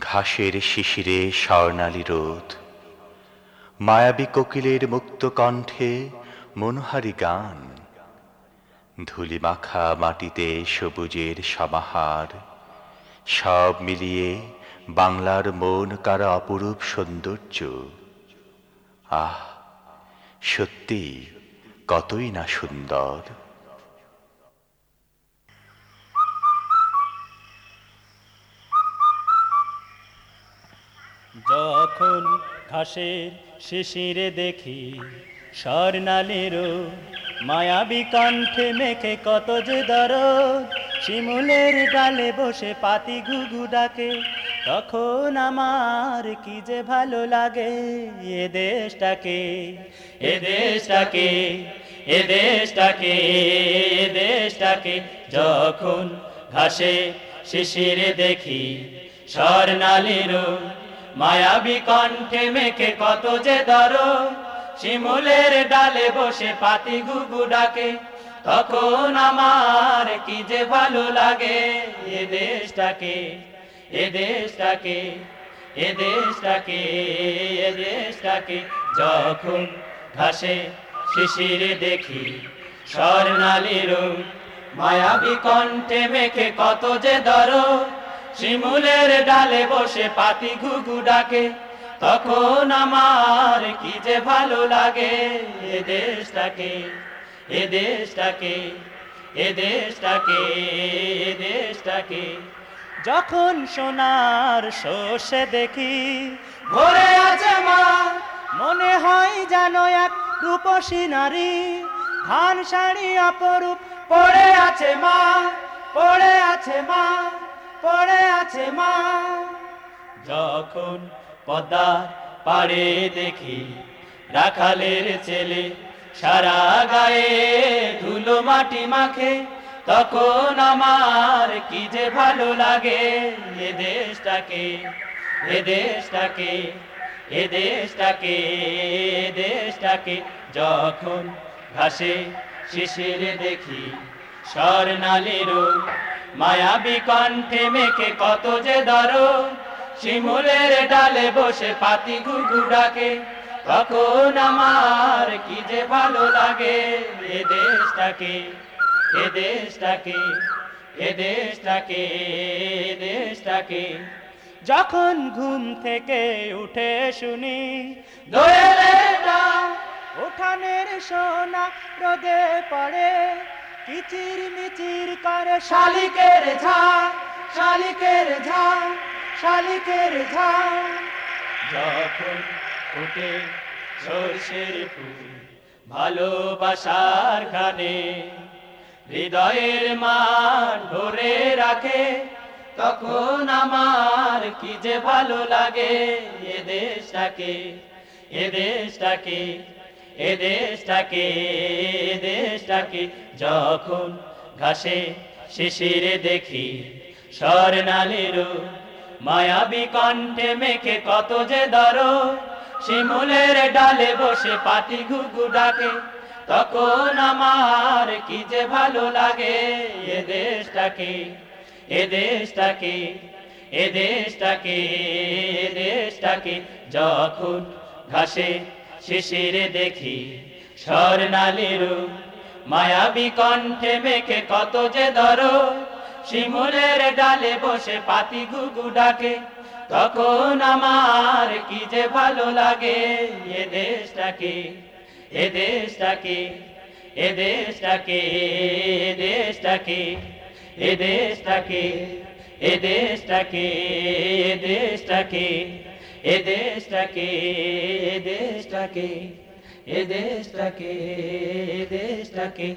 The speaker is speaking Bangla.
ঘাসের শিশিরে স্বর্ণালী রোদ। মায়াবী কোকিলের মুক্ত কণ্ঠে মনোহারি গান। ধুলি মাখা মাটিতে সবুজের সমাহার। সব মিলিয়ে বাংলার মন কারা অপরূপ সৌন্দর্য। আহ সত্যি কতই না সুন্দর। যখন ঘাসের শিশিরে দেখি স্বর্ণালীরও মায়াবী কণ্ঠে মেখে কত যে দর শিমুলের ডালে বসে পাতি ঘুঘু ডাকে, তখন আমার কি যে ভালো লাগে এ দেশটাকে এ দেশটাকে এ দেশটাকে এ দেশটাকে। যখন ঘাসে শিশিরে দেখি স্বর্ণালীরও মায়াবী কণ্ঠে মেখে কত যে দর। শিমুলের ডালে বসে পাতি গুগু ডাকে। তখন আমার কি যে ভালো লাগে এ দেশটাকে এ দেশটাকে এ দেশটাকে এ দেশটাকে। যখন ঘাসে শিশিরে দেখি স্বর্ণালীর মায়াবী কণ্ঠে মেখে কত যে দর। শিমুলের ডালে বসে পাতি ঘুঘু ডাকে, তখন আমার কি যে ভালো লাগে। এ দেশটাকে এ দেশটাকে এ দেশটাকে এ দেশটাকে। যখন সোনার শোষে দেখি, ভরে আছে মা, মনে হয় যেন এক রূপসী নারী। ধান শাড়ি অপরূপ পড়ে আছে মা, পড়ে আছে মা। পড়ে আছে মা। যখন পদ্মার পাড়ে দেখি রাখালের ছেলে সারা গায়ে ধুলো মাটি মাখে, তখন আমার কি যে ভালো লাগে এ দেশটাকে এ দেশটাকে এ দেশটাকে এ দেশটাকে। যখন ঘাসে শিশিরে দেখি স্বর্ণালীরও মায়াবী কণ্ঠে মেখে কত যে দর। শিমুলের ডালে বসে পাতি ঘুঘু ডাকে। তখন আমার কি যে ভালো লাগে এ দেশটাকে এ দেশটাকে এ দেশটাকে এ দেশটাকে। যখন ঘুম থেকে উঠে শুনি, দোয়েলেটা উঠানের সোনা রোদে পড়ে। কিচির মিচির করে শালিকের ঝাঁ শালিকের ঝাঁ শালিকের ঝাঁ। যখন ফুটে সর্ষের ফুল ভালোবাসার গানে হৃদয়ের মান ধরে রাখে, তখন আমার কি যে ভালো লাগে এ দেশটাকে এ দেশটাকে। এ দেশটাকে দেশটাকে যখন ঘাসে শিশিরে দেখি, স্বর্ণালীর মায়াবী কণ্ঠে মেখে কত যে দর, শিমুলের ডালে বসে পাতি ঘুঘু ডাকে, তখন আমার কি যে ভালো লাগে, এ দেশটাকে এ দেশটাকে এ দেশটাকে এ দেশটাকে যখন ঘাসে শিশিরে দেখি স্বর্ণালীর। মায়াবী কণ্ঠে মেখে কত যে দর শিমুলের ডালে বসে পাতি ঘুঘু ডাকে। তখন আমার কি যে ভালো লাগে এ দেশটাকে এ দেশটাকে এ দেশটাকে এ দেশটাকে এ দেশটাকে এ দেশটাকে এ দেশটাকে। এ দেশটাকে এ দেশটাকে এ দেশটাকে এ দেশটাকে।